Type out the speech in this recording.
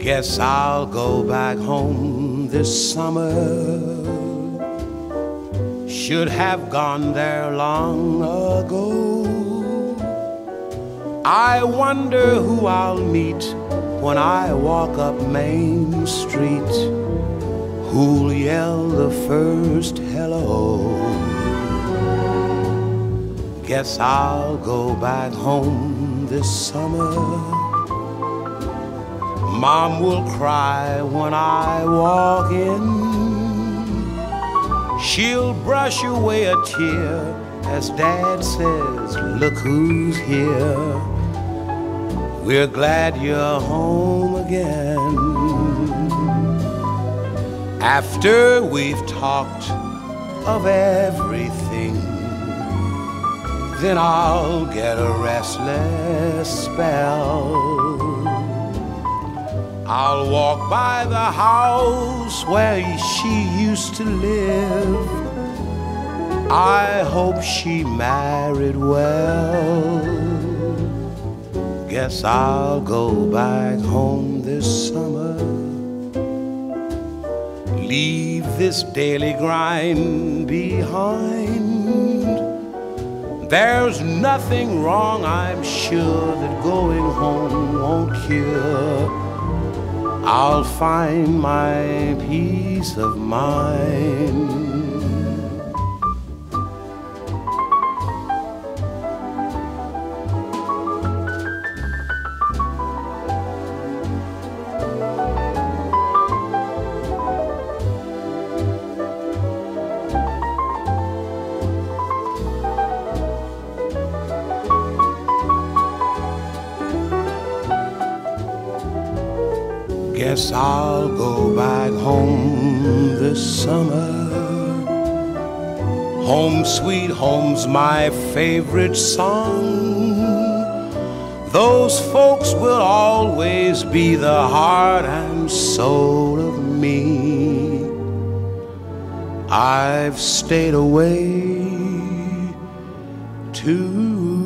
Guess I'll go back home this summer. Should have gone there long ago. I wonder who I'll meet when I walk up Main Street. Who'll yell the first hello? Guess I'll go back home this summer. Mom will cry when I walk in. She'll brush away a tear as Dad says, Look who's here. We're glad you're home again. After we've talked of everything, then I'll get a restless spell. I'll walk by the house where she used to live. I hope she married well. Guess I'll go back home this summer. Leave this daily grind behind. There's nothing wrong, I'm sure, that going home won't cure. I'll find my peace of mind. Guess I'll go back home this summer. Home, sweet home's my favorite song. Those folks will always be the heart and soul of me. I've stayed away too